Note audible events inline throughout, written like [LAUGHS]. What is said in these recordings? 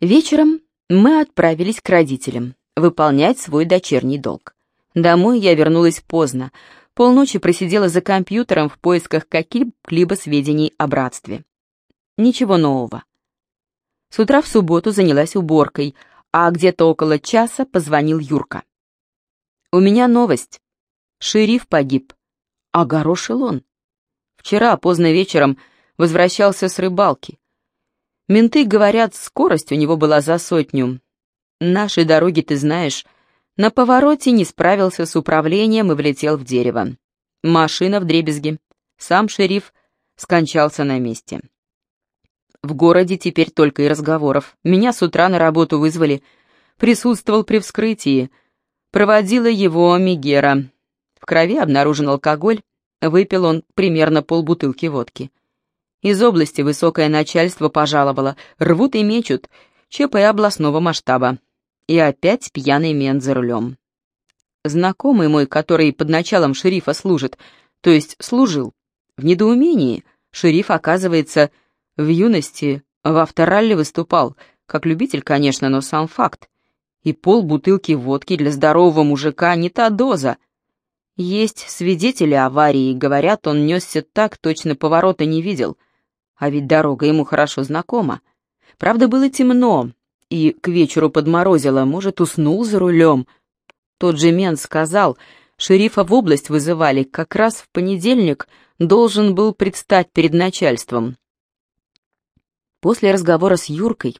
Вечером мы отправились к родителям выполнять свой дочерний долг. Домой я вернулась поздно, полночи просидела за компьютером в поисках каких-либо сведений о братстве. Ничего нового. С утра в субботу занялась уборкой, а где-то около часа позвонил Юрка. «У меня новость. Шериф погиб. Огорошил он. Вчера поздно вечером возвращался с рыбалки. Менты говорят, скорость у него была за сотню. Наши дороги, ты знаешь, на повороте не справился с управлением и влетел в дерево. Машина в дребезге. Сам шериф скончался на месте. В городе теперь только и разговоров. Меня с утра на работу вызвали. Присутствовал при вскрытии. Проводила его Мигера. В крови обнаружен алкоголь. Выпил он примерно полбутылки водки. Из области высокое начальство пожаловало. Рвут и мечут. ЧП областного масштаба. И опять пьяный мент за рулем. Знакомый мой, который под началом шерифа служит, то есть служил, в недоумении, шериф, оказывается, в юности в авторалле выступал, как любитель, конечно, но сам факт. И пол бутылки водки для здорового мужика не та доза. Есть свидетели аварии, говорят, он несся так, точно поворота не видел. А ведь дорога ему хорошо знакома. Правда, было темно, и к вечеру подморозило, может, уснул за рулем. Тот же Мен сказал, шерифа в область вызывали, как раз в понедельник должен был предстать перед начальством. После разговора с Юркой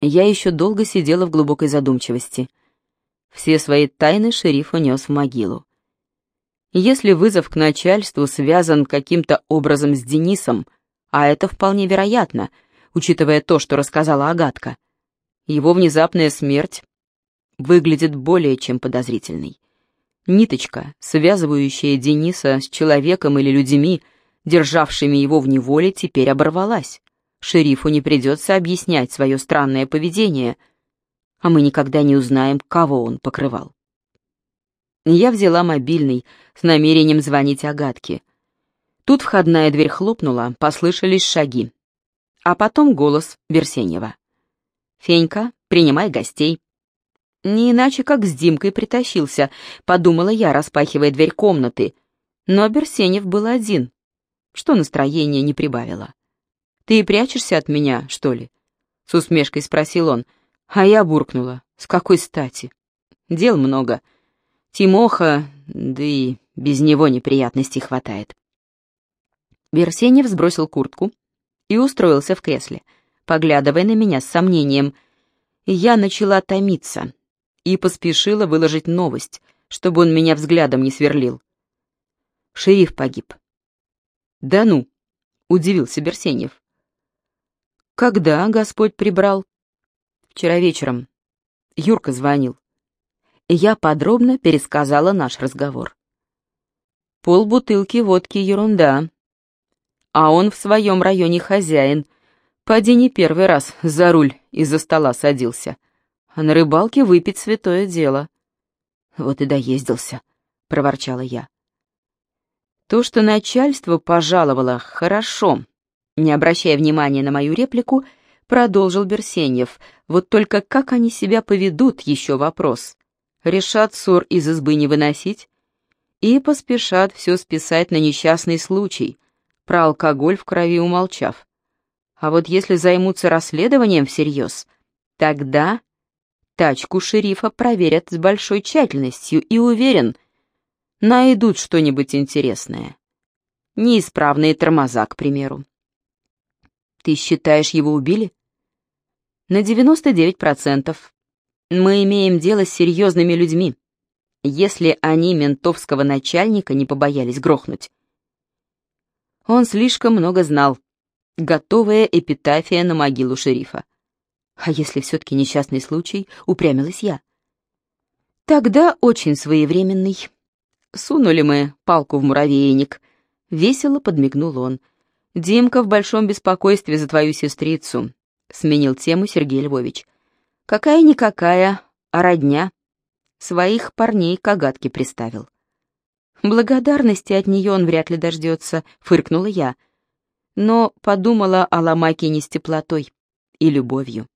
я еще долго сидела в глубокой задумчивости. Все свои тайны шериф унес в могилу. Если вызов к начальству связан каким-то образом с Денисом, а это вполне вероятно, учитывая то, что рассказала Агатка, его внезапная смерть выглядит более чем подозрительной. Ниточка, связывающая Дениса с человеком или людьми, державшими его в неволе, теперь оборвалась. Шерифу не придется объяснять свое странное поведение, а мы никогда не узнаем, кого он покрывал. Я взяла мобильный с намерением звонить Агатке. Тут входная дверь хлопнула, послышались шаги. А потом голос Берсенева. «Фенька, принимай гостей». Не иначе, как с Димкой притащился, подумала я, распахивая дверь комнаты. Но Берсенев был один, что настроение не прибавило. «Ты прячешься от меня, что ли?» С усмешкой спросил он, а я буркнула. «С какой стати?» «Дел много. Тимоха, да и без него неприятностей хватает». Берсенев сбросил куртку и устроился в кресле поглядывая на меня с сомнением. Я начала томиться и поспешила выложить новость, чтобы он меня взглядом не сверлил. Шериф погиб. «Да ну!» — удивился Берсенев. «Когда Господь прибрал?» «Вчера вечером. Юрка звонил. Я подробно пересказала наш разговор. Пол бутылки водки — ерунда. А он в своем районе хозяин — Поди не первый раз за руль из-за стола садился. А на рыбалке выпить святое дело. Вот и доездился, проворчала я. То, что начальство пожаловало, хорошо. Не обращая внимания на мою реплику, продолжил Берсеньев. Вот только как они себя поведут, еще вопрос. Решат ссор из избы не выносить и поспешат все списать на несчастный случай, про алкоголь в крови умолчав. А вот если займутся расследованием всерьез, тогда тачку шерифа проверят с большой тщательностью и, уверен, найдут что-нибудь интересное. Неисправные тормоза, к примеру. Ты считаешь, его убили? На 99%. Мы имеем дело с серьезными людьми, если они ментовского начальника не побоялись грохнуть. Он слишком много знал, готовая эпитафия на могилу шерифа. А если все-таки несчастный случай, упрямилась я. Тогда очень своевременный. Сунули мы палку в муравейник. Весело подмигнул он. Димка в большом беспокойстве за твою сестрицу. Сменил тему Сергей Львович. Какая-никакая, а родня. Своих парней к огадке приставил. Благодарности от нее он вряд ли дождется, фыркнула я — но подумала о Ломакине с теплотой и любовью.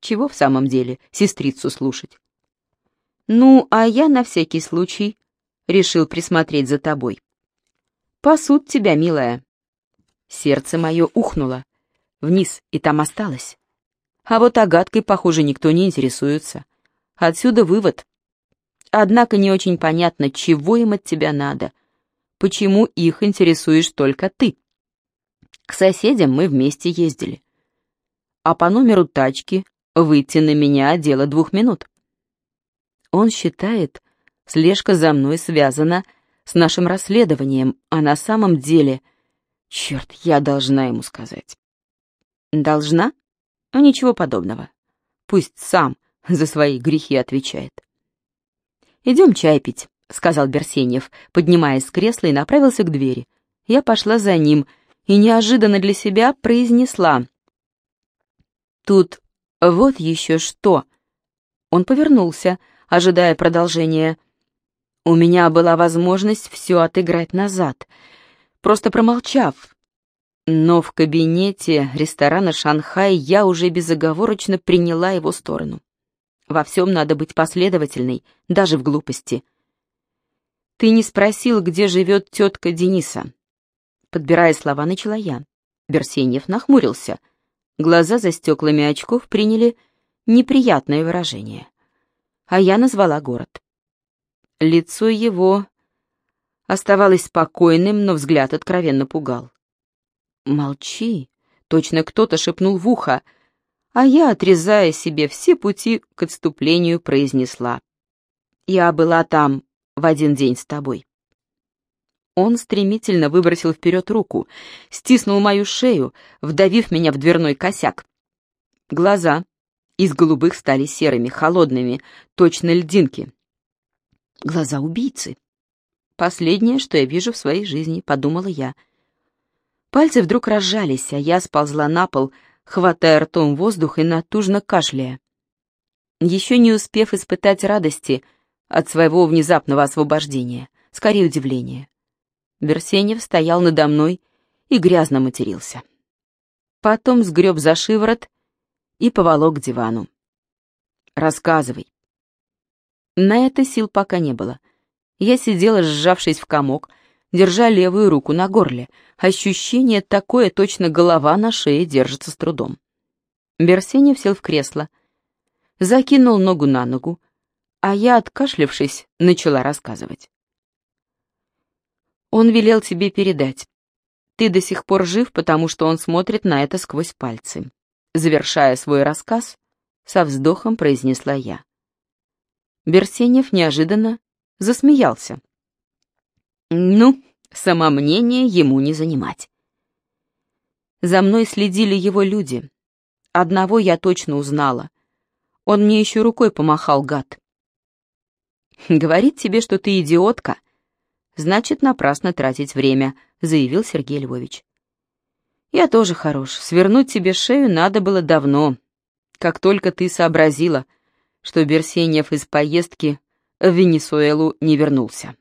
Чего в самом деле сестрицу слушать? Ну, а я на всякий случай решил присмотреть за тобой. Пасут тебя, милая. Сердце мое ухнуло вниз, и там осталось. А вот Агаткой, похоже, никто не интересуется. Отсюда вывод. Однако не очень понятно, чего им от тебя надо. Почему их интересуешь только ты? К соседям мы вместе ездили. А по номеру тачки выйти на меня дело двух минут. Он считает, слежка за мной связана с нашим расследованием, а на самом деле... Черт, я должна ему сказать. Должна? Ничего подобного. Пусть сам за свои грехи отвечает. «Идем чай пить», — сказал Берсеньев, поднимаясь с кресла и направился к двери. Я пошла за ним и неожиданно для себя произнесла. «Тут вот еще что». Он повернулся, ожидая продолжения. У меня была возможность все отыграть назад, просто промолчав, но в кабинете ресторана «Шанхай» я уже безоговорочно приняла его сторону. Во всем надо быть последовательной, даже в глупости. «Ты не спросил, где живет тетка Дениса?» Подбирая слова, начала я. Берсеньев нахмурился. Глаза за стеклами очков приняли неприятное выражение. А я назвала город. Лицо его оставалось спокойным, но взгляд откровенно пугал. «Молчи!» — точно кто-то шепнул в ухо, а я, отрезая себе все пути к отступлению, произнесла. «Я была там в один день с тобой». Он стремительно выбросил вперед руку, стиснул мою шею, вдавив меня в дверной косяк. Глаза из голубых стали серыми, холодными, точно льдинки. Глаза убийцы. Последнее, что я вижу в своей жизни, подумала я — Пальцы вдруг разжались, а я сползла на пол, хватая ртом воздух и натужно кашляя. Еще не успев испытать радости от своего внезапного освобождения, скорее удивления. Берсенев стоял надо мной и грязно матерился. Потом сгреб за шиворот и поволок к дивану. «Рассказывай». На это сил пока не было. Я сидела, сжавшись в комок, держа левую руку на горле. Ощущение такое, точно голова на шее держится с трудом. Берсенев сел в кресло, закинул ногу на ногу, а я, откашлявшись, начала рассказывать. Он велел тебе передать. Ты до сих пор жив, потому что он смотрит на это сквозь пальцы. Завершая свой рассказ, со вздохом произнесла я. Берсенев неожиданно засмеялся. Ну, самомнение ему не занимать. За мной следили его люди. Одного я точно узнала. Он мне еще рукой помахал, гад. «Говорит тебе, что ты идиотка. Значит, напрасно тратить время», — заявил Сергей Львович. «Я тоже хорош. Свернуть тебе шею надо было давно, как только ты сообразила, что Берсеньев из поездки в Венесуэлу не вернулся».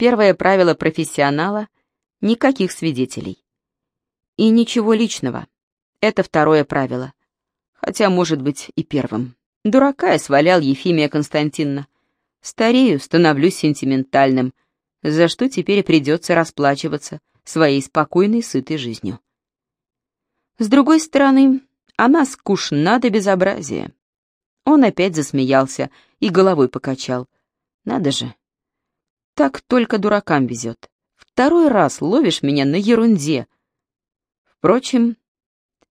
Первое правило профессионала — никаких свидетелей. И ничего личного. Это второе правило. Хотя, может быть, и первым. Дурака я свалял Ефимия Константиновна. Старею, становлюсь сентиментальным, за что теперь придется расплачиваться своей спокойной, сытой жизнью. С другой стороны, она скучна до безобразия. Он опять засмеялся и головой покачал. Надо же, так только дуракам везет. Второй раз ловишь меня на ерунде. Впрочем,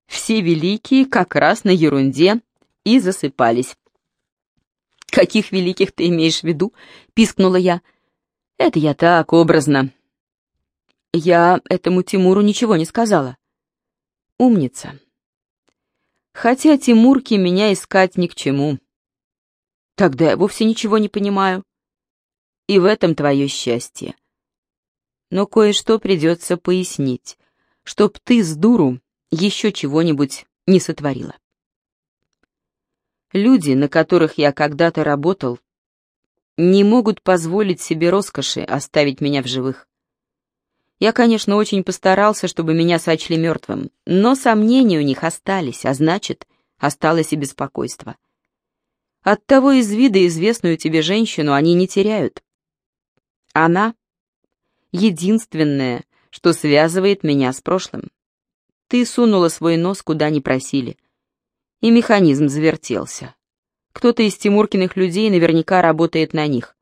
все великие как раз на ерунде и засыпались. «Каких великих ты имеешь в виду?» — пискнула я. «Это я так, образно». Я этому Тимуру ничего не сказала. Умница. Хотя Тимурке меня искать ни к чему. Тогда я вовсе ничего не понимаю и в этом твое счастье. Но кое-что придется пояснить, чтоб ты с дуру еще чего-нибудь не сотворила. Люди, на которых я когда-то работал, не могут позволить себе роскоши оставить меня в живых. Я, конечно, очень постарался, чтобы меня сочли мертвым, но сомнения у них остались, а значит, осталось и беспокойство. Оттого из вида известную тебе женщину они не теряют. Она — единственное, что связывает меня с прошлым. Ты сунула свой нос, куда не просили. И механизм завертелся. Кто-то из Тимуркиных людей наверняка работает на них.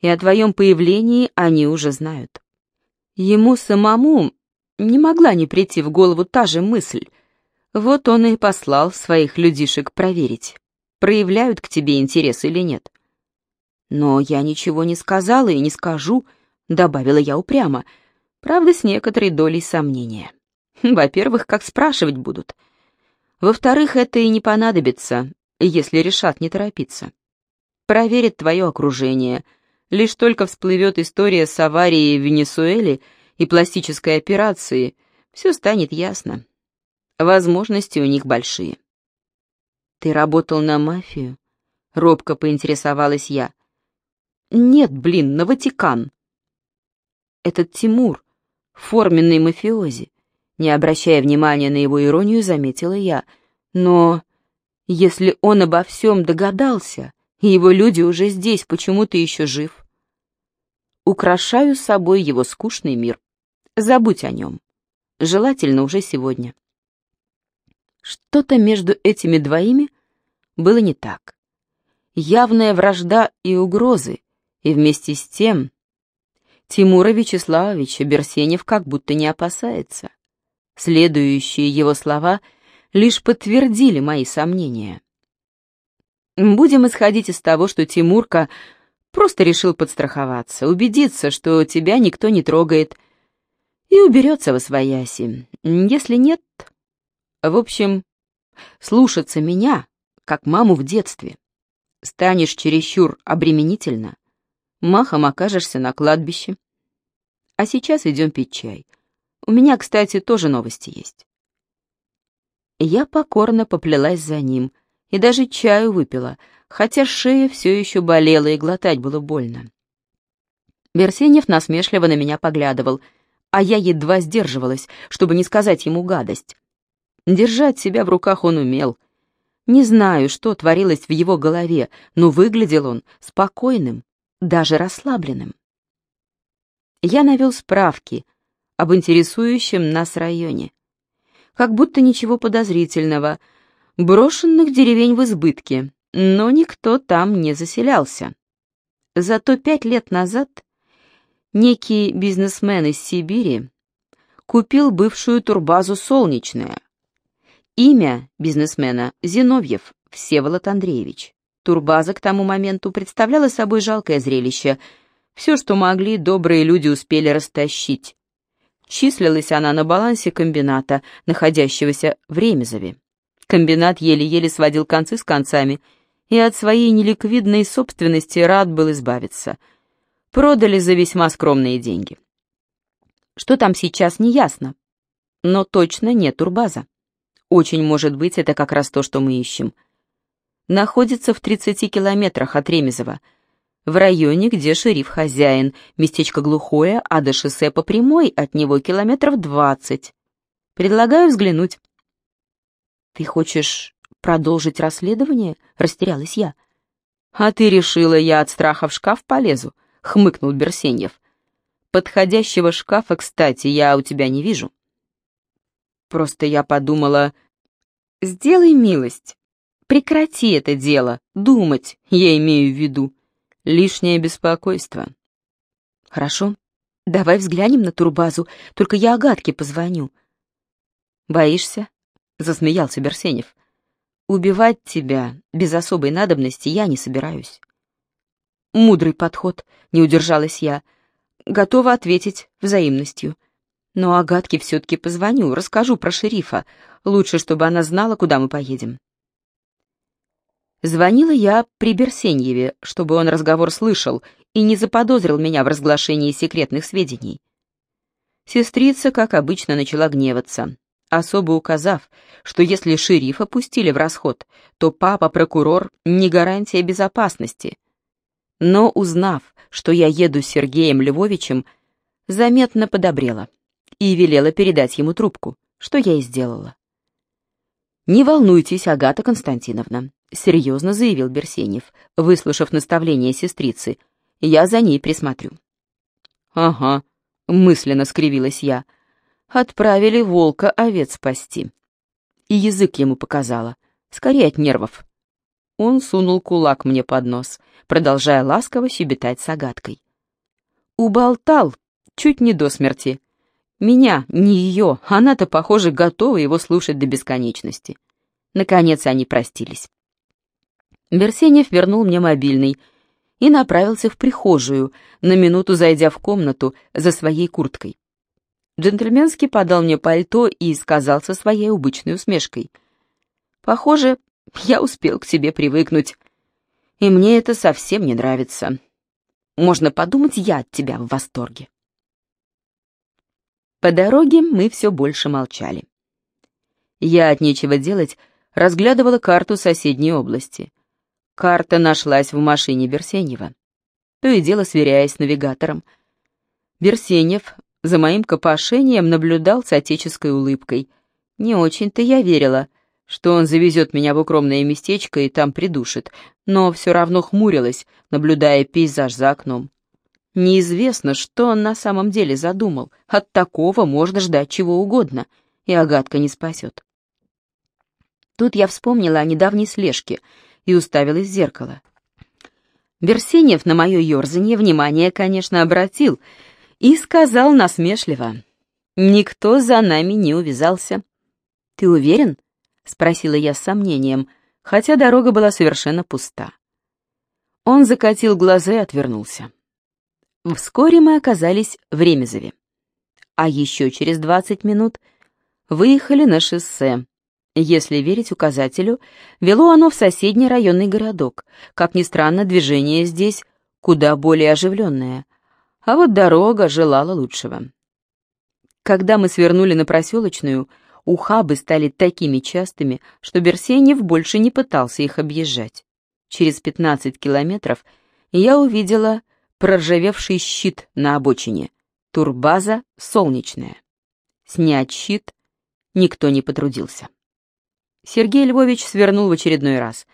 И о твоем появлении они уже знают. Ему самому не могла не прийти в голову та же мысль. Вот он и послал своих людишек проверить проявляют к тебе интерес или нет. Но я ничего не сказала и не скажу, добавила я упрямо, правда, с некоторой долей сомнения. [LAUGHS] Во-первых, как спрашивать будут. Во-вторых, это и не понадобится, если решат не торопиться. Проверят твое окружение. Лишь только всплывет история с аварией в Венесуэле и пластической операцией, все станет ясно. Возможности у них большие. «Ты работал на мафию?» — робко поинтересовалась я. «Нет, блин, на Ватикан». «Этот Тимур, форменный мафиози», не обращая внимания на его иронию, заметила я. «Но если он обо всем догадался, и его люди уже здесь, почему ты еще жив?» «Украшаю собой его скучный мир. Забудь о нем. Желательно уже сегодня». Что-то между этими двоими было не так. Явная вражда и угрозы, и вместе с тем Тимура Вячеславовича Берсенев как будто не опасается. Следующие его слова лишь подтвердили мои сомнения. Будем исходить из того, что Тимурка просто решил подстраховаться, убедиться, что тебя никто не трогает, и уберется во свояси. Если нет, в общем, слушаться меня, как маму в детстве. Станешь чересчур обременительно, махом окажешься на кладбище. А сейчас идем пить чай. У меня, кстати, тоже новости есть. Я покорно поплелась за ним и даже чаю выпила, хотя шея все еще болела и глотать было больно. Берсенев насмешливо на меня поглядывал, а я едва сдерживалась, чтобы не сказать ему гадость. Держать себя в руках он умел. Не знаю, что творилось в его голове, но выглядел он спокойным, даже расслабленным. Я навел справки об интересующем нас районе. Как будто ничего подозрительного. Брошенных деревень в избытке, но никто там не заселялся. Зато пять лет назад некий бизнесмен из Сибири купил бывшую турбазу «Солнечная», Имя бизнесмена Зиновьев Всеволод Андреевич. Турбаза к тому моменту представляла собой жалкое зрелище. Все, что могли, добрые люди успели растащить. Числилась она на балансе комбината, находящегося в Ремезове. Комбинат еле-еле сводил концы с концами и от своей неликвидной собственности рад был избавиться. Продали за весьма скромные деньги. Что там сейчас, неясно, но точно не турбаза. Очень может быть, это как раз то, что мы ищем. Находится в 30 километрах от Ремезова, в районе, где шериф хозяин, местечко глухое, а до шоссе по прямой от него километров 20. Предлагаю взглянуть. Ты хочешь продолжить расследование? Растерялась я. А ты решила, я от страха в шкаф полезу? Хмыкнул Берсеньев. Подходящего шкафа, кстати, я у тебя не вижу. Просто я подумала, Сделай милость. Прекрати это дело. Думать, я имею в виду. Лишнее беспокойство. Хорошо. Давай взглянем на турбазу. Только я Агатке позвоню. Боишься? Засмеялся Берсенев. Убивать тебя без особой надобности я не собираюсь. Мудрый подход, не удержалась я. Готова ответить взаимностью. Но Агатке все-таки позвоню, расскажу про шерифа. Лучше, чтобы она знала, куда мы поедем. Звонила я при Берсеньеве, чтобы он разговор слышал и не заподозрил меня в разглашении секретных сведений. Сестрица, как обычно, начала гневаться, особо указав, что если шерифа пустили в расход, то папа-прокурор не гарантия безопасности. Но, узнав, что я еду с Сергеем Львовичем, заметно подобрела и велела передать ему трубку, что я и сделала. «Не волнуйтесь, Агата Константиновна», — серьезно заявил Берсенев, выслушав наставление сестрицы. «Я за ней присмотрю». «Ага», — мысленно скривилась я. «Отправили волка овец спасти». И язык ему показала, скорее от нервов. Он сунул кулак мне под нос, продолжая ласково щебетать с Агаткой. Уболтал, чуть не до смерти. Меня, не ее, она-то, похоже, готова его слушать до бесконечности. Наконец они простились. Берсенев вернул мне мобильный и направился в прихожую, на минуту зайдя в комнату за своей курткой. Джентльменски подал мне пальто и сказал со своей обычной усмешкой. «Похоже, я успел к тебе привыкнуть, и мне это совсем не нравится. Можно подумать, я от тебя в восторге». По дороге мы все больше молчали. Я от нечего делать разглядывала карту соседней области. Карта нашлась в машине Берсенева. То и дело сверяясь с навигатором. Берсенев за моим копошением наблюдал с отеческой улыбкой. Не очень-то я верила, что он завезет меня в укромное местечко и там придушит, но все равно хмурилась, наблюдая пейзаж за окном. Неизвестно, что он на самом деле задумал. От такого можно ждать чего угодно, и Агатка не спасет. Тут я вспомнила о недавней слежке и уставилась в зеркало. Берсенев на мое ерзанье внимание, конечно, обратил и сказал насмешливо. «Никто за нами не увязался». «Ты уверен?» — спросила я с сомнением, хотя дорога была совершенно пуста. Он закатил глаза и отвернулся. Вскоре мы оказались в Ремезове. А еще через 20 минут выехали на шоссе. Если верить указателю, вело оно в соседний районный городок. Как ни странно, движение здесь куда более оживленное. А вот дорога желала лучшего. Когда мы свернули на проселочную, ухабы стали такими частыми, что Берсенев больше не пытался их объезжать. Через 15 километров я увидела проржавевший щит на обочине. Турбаза солнечная. Снять щит никто не потрудился. Сергей Львович свернул в очередной раз.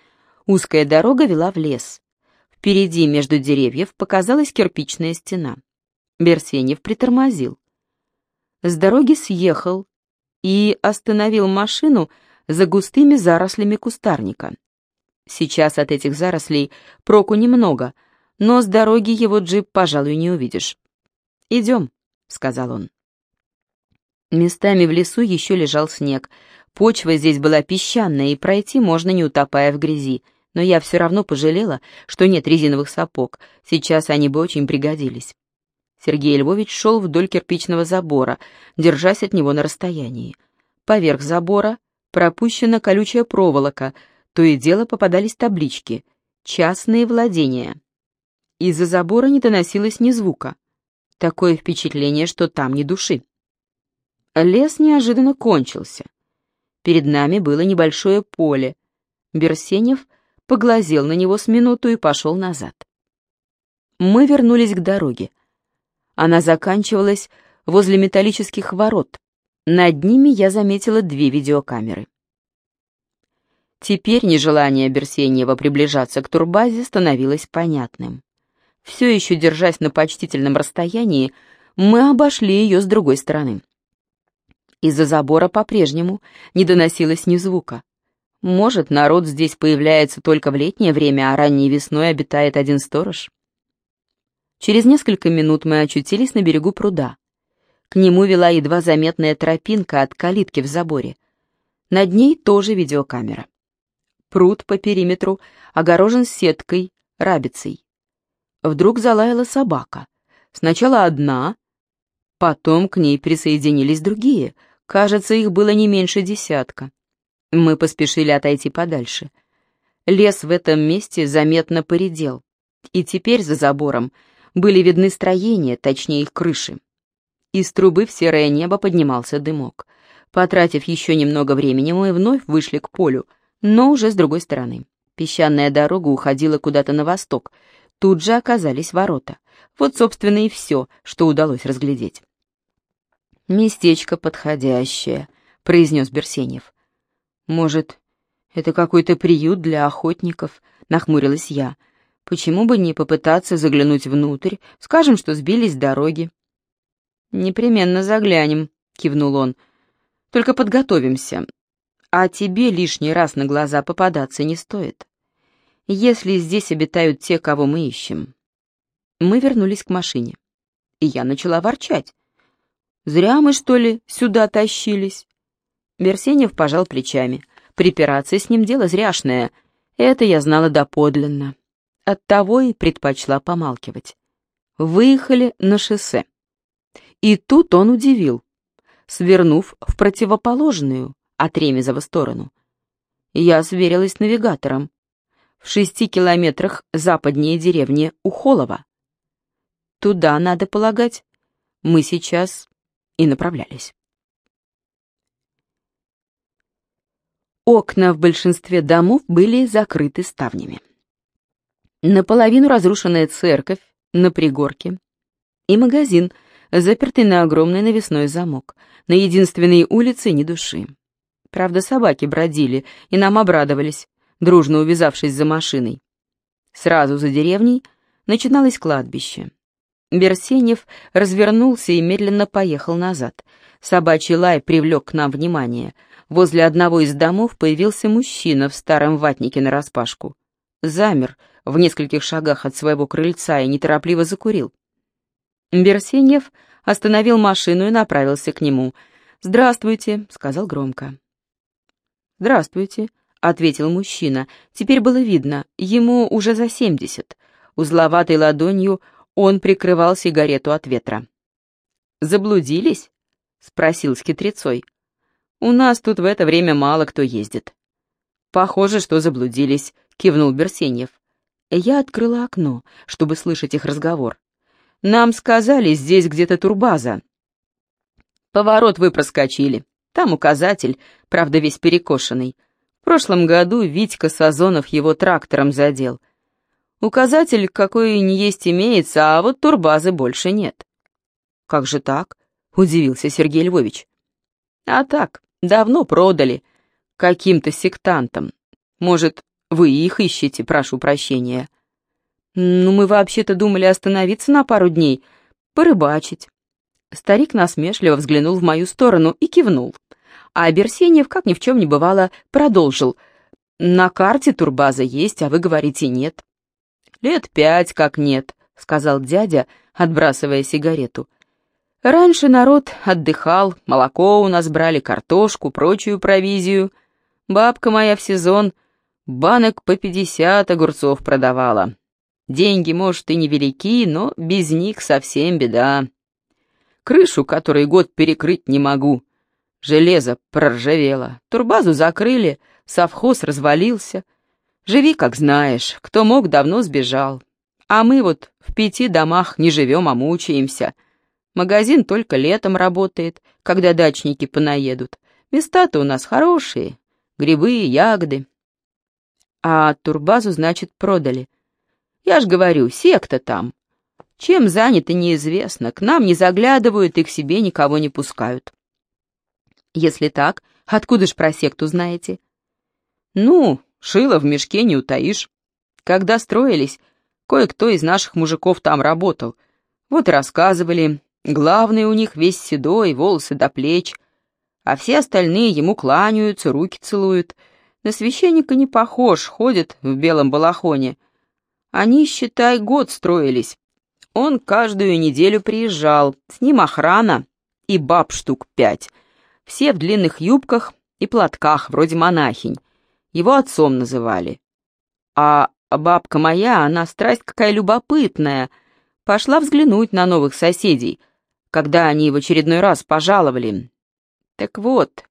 Узкая дорога вела в лес. Впереди между деревьев показалась кирпичная стена. Берсенев притормозил. С дороги съехал и остановил машину за густыми зарослями кустарника. Сейчас от этих зарослей проку немного — но с дороги его джип, пожалуй, не увидишь. «Идем», — сказал он. Местами в лесу еще лежал снег. Почва здесь была песчаная, и пройти можно, не утопая в грязи. Но я все равно пожалела, что нет резиновых сапог. Сейчас они бы очень пригодились. Сергей Львович шел вдоль кирпичного забора, держась от него на расстоянии. Поверх забора пропущена колючая проволока, то и дело попадались таблички «Частные владения». Из-за забора не доносилось ни звука. Такое впечатление, что там ни души. Лес неожиданно кончился. Перед нами было небольшое поле. Берсенев поглазел на него с минуту и пошел назад. Мы вернулись к дороге. Она заканчивалась возле металлических ворот. Над ними я заметила две видеокамеры. Теперь нежелание Берсеньева приближаться к турбазе становилось понятным. Все еще держась на почтительном расстоянии, мы обошли ее с другой стороны. Из-за забора по-прежнему не доносилось ни звука. Может, народ здесь появляется только в летнее время, а ранней весной обитает один сторож? Через несколько минут мы очутились на берегу пруда. К нему вела едва заметная тропинка от калитки в заборе. Над ней тоже видеокамера. Пруд по периметру огорожен сеткой, рабицей. Вдруг залаяла собака. Сначала одна, потом к ней присоединились другие. Кажется, их было не меньше десятка. Мы поспешили отойти подальше. Лес в этом месте заметно поредел, и теперь за забором были видны строения, точнее их крыши. Из трубы в серое небо поднимался дымок. Потратив еще немного времени, мы вновь вышли к полю, но уже с другой стороны. Песчаная дорога уходила куда-то на восток, Тут же оказались ворота. Вот, собственно, и все, что удалось разглядеть. «Местечко подходящее», — произнес Берсенев. «Может, это какой-то приют для охотников?» — нахмурилась я. «Почему бы не попытаться заглянуть внутрь? Скажем, что сбились с дороги». «Непременно заглянем», — кивнул он. «Только подготовимся. А тебе лишний раз на глаза попадаться не стоит. Если здесь обитают те, кого мы ищем». Мы вернулись к машине, и я начала ворчать. «Зря мы, что ли, сюда тащились?» Берсенев пожал плечами. Припираться с ним дело зряшное. Это я знала доподлинно. Оттого и предпочла помалкивать. Выехали на шоссе. И тут он удивил, свернув в противоположную от Ремезова сторону. Я сверилась с навигатором. В шести километрах западнее деревни Ухолова. Туда, надо полагать, мы сейчас и направлялись. Окна в большинстве домов были закрыты ставнями. Наполовину разрушенная церковь на пригорке и магазин, запертый на огромный навесной замок. На единственной улице ни души. Правда, собаки бродили и нам обрадовались, дружно увязавшись за машиной. Сразу за деревней начиналось кладбище. Берсенев развернулся и медленно поехал назад. Собачий лай привлек к нам внимание — Возле одного из домов появился мужчина в старом ватнике нараспашку. Замер в нескольких шагах от своего крыльца и неторопливо закурил. Берсеньев остановил машину и направился к нему. «Здравствуйте», — сказал громко. «Здравствуйте», — ответил мужчина. Теперь было видно, ему уже за семьдесят. Узловатой ладонью он прикрывал сигарету от ветра. «Заблудились?» — спросил с хитрецой. У нас тут в это время мало кто ездит». «Похоже, что заблудились», — кивнул Берсеньев. Я открыла окно, чтобы слышать их разговор. «Нам сказали, здесь где-то турбаза». «Поворот вы проскочили. Там указатель, правда, весь перекошенный. В прошлом году Витька Сазонов его трактором задел. Указатель какой не есть имеется, а вот турбазы больше нет». «Как же так?» — удивился Сергей Львович. «А так, Давно продали. Каким-то сектантам. Может, вы их ищете, прошу прощения. Ну, мы вообще-то думали остановиться на пару дней, порыбачить. Старик насмешливо взглянул в мою сторону и кивнул. А Берсеньев, как ни в чем не бывало, продолжил. «На карте турбаза есть, а вы говорите нет». «Лет пять как нет», — сказал дядя, отбрасывая сигарету. Раньше народ отдыхал, молоко у нас брали, картошку, прочую провизию. Бабка моя в сезон банок по пятьдесят огурцов продавала. Деньги, может, и невелики, но без них совсем беда. Крышу, который год перекрыть не могу. Железо проржавело, турбазу закрыли, совхоз развалился. Живи, как знаешь, кто мог, давно сбежал. А мы вот в пяти домах не живем, а мучаемся — Магазин только летом работает, когда дачники понаедут. Места-то у нас хорошие, грибы, ягоды. А турбазу, значит, продали. Я ж говорю, секта там. Чем заняты, неизвестно. К нам не заглядывают и к себе никого не пускают. Если так, откуда ж про секту знаете? Ну, шило в мешке не утаишь. Когда строились, кое-кто из наших мужиков там работал. Вот и рассказывали, Главный у них весь седой, волосы до плеч, а все остальные ему кланяются, руки целуют. На священника не похож, ходит в белом балахоне. Они, считай, год строились. Он каждую неделю приезжал, с ним охрана и баб штук пять. Все в длинных юбках и платках, вроде монахинь. Его отцом называли. А бабка моя, она страсть какая любопытная, пошла взглянуть на новых соседей — когда они в очередной раз пожаловали. Так вот,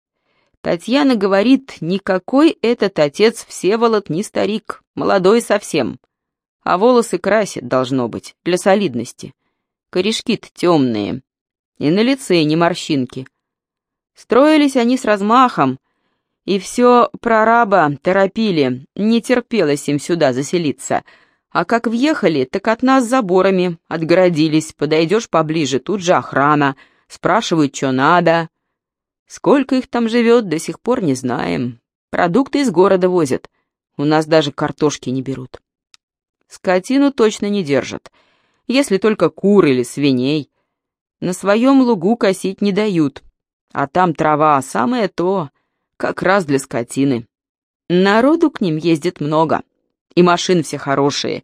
Татьяна говорит, никакой этот отец Всеволод не старик, молодой совсем. А волосы красит, должно быть, для солидности. Корешки-то темные. И на лице не морщинки. Строились они с размахом, и все прораба торопили, не терпелось им сюда заселиться — а как въехали, так от нас заборами отгородились. Подойдешь поближе, тут же охрана. Спрашивают, что надо. Сколько их там живет, до сих пор не знаем. Продукты из города возят. У нас даже картошки не берут. Скотину точно не держат. Если только кур или свиней. На своем лугу косить не дают. А там трава самое то, как раз для скотины. Народу к ним ездит много. И машины все хорошие.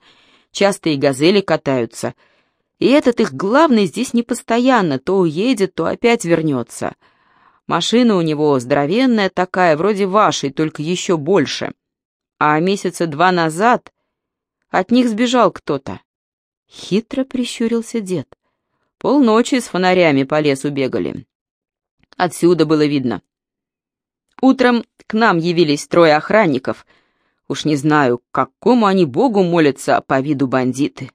Часто и газели катаются. И этот их главный здесь не постоянно, то уедет, то опять вернется. Машина у него здоровенная такая, вроде вашей, только еще больше. А месяца два назад от них сбежал кто-то. Хитро прищурился дед. Полночи с фонарями по лесу бегали. Отсюда было видно. Утром к нам явились трое охранников. Уж не знаю, какому они богу молятся по виду бандиты.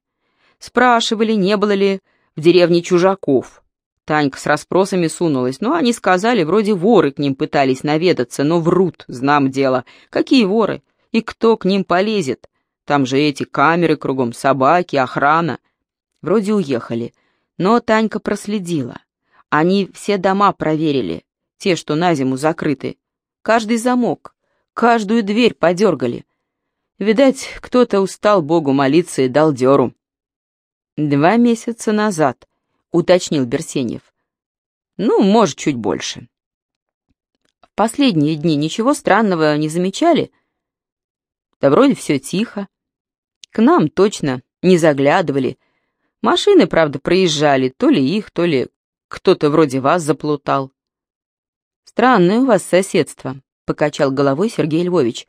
Спрашивали, не было ли в деревне чужаков. Танька с расспросами сунулась, но они сказали, вроде воры к ним пытались наведаться, но врут, знам дело. Какие воры? И кто к ним полезет? Там же эти камеры кругом, собаки, охрана. Вроде уехали, но Танька проследила. Они все дома проверили, те, что на зиму закрыты. Каждый замок, каждую дверь подергали. Видать, кто-то устал Богу молиться и дал дёру. «Два месяца назад», — уточнил Берсенев. «Ну, может, чуть больше». «В последние дни ничего странного не замечали?» «Да вроде все тихо. К нам точно не заглядывали. Машины, правда, проезжали, то ли их, то ли кто-то вроде вас заплутал. Странное у вас соседство, покачал головой Сергей Львович.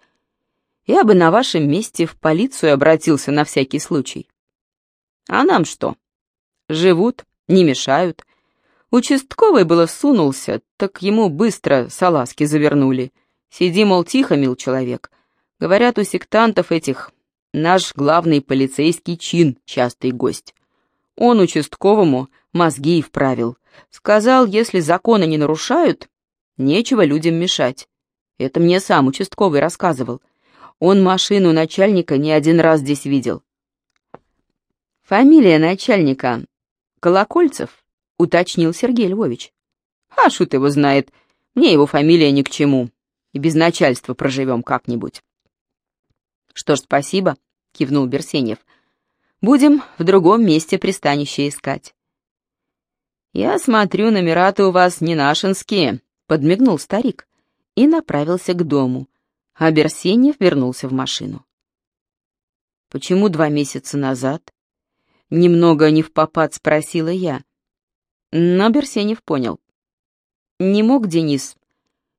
Я бы на вашем месте в полицию обратился на всякий случай. А нам что? Живут, не мешают. Участковый было сунулся, так ему быстро салазки завернули. Сиди, мол, тихо, мил человек. Говорят, у сектантов этих Наш главный полицейский чин, частый гость. Он участковому мозги и вправил. Сказал, если законы не нарушают, нечего людям мешать. Это мне сам участковый рассказывал. Он машину начальника не один раз здесь видел. Фамилия начальника Колокольцев, уточнил Сергей Львович. А шут его знает, мне его фамилия ни к чему. И без начальства проживем как-нибудь. «Что ж, спасибо», — кивнул Берсенев. «Будем в другом месте пристанище искать». «Я смотрю, номера-то у вас не нашинские», — подмигнул старик и направился к дому, а Берсенев вернулся в машину. «Почему два месяца назад?» Немного не в попад спросила я. Но Берсенев понял. Не мог Денис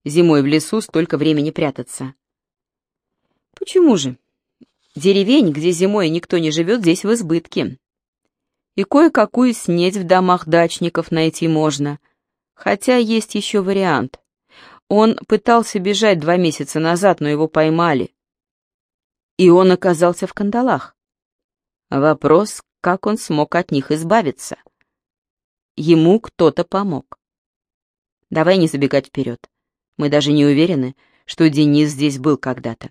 зимой в лесу столько времени прятаться. «Почему же?» Деревень, где зимой никто не живет, здесь в избытке. И кое-какую снеть в домах дачников найти можно. Хотя есть еще вариант. Он пытался бежать два месяца назад, но его поймали. И он оказался в кандалах. Вопрос, как он смог от них избавиться. Ему кто-то помог. Давай не забегать вперед. Мы даже не уверены, что Денис здесь был когда-то.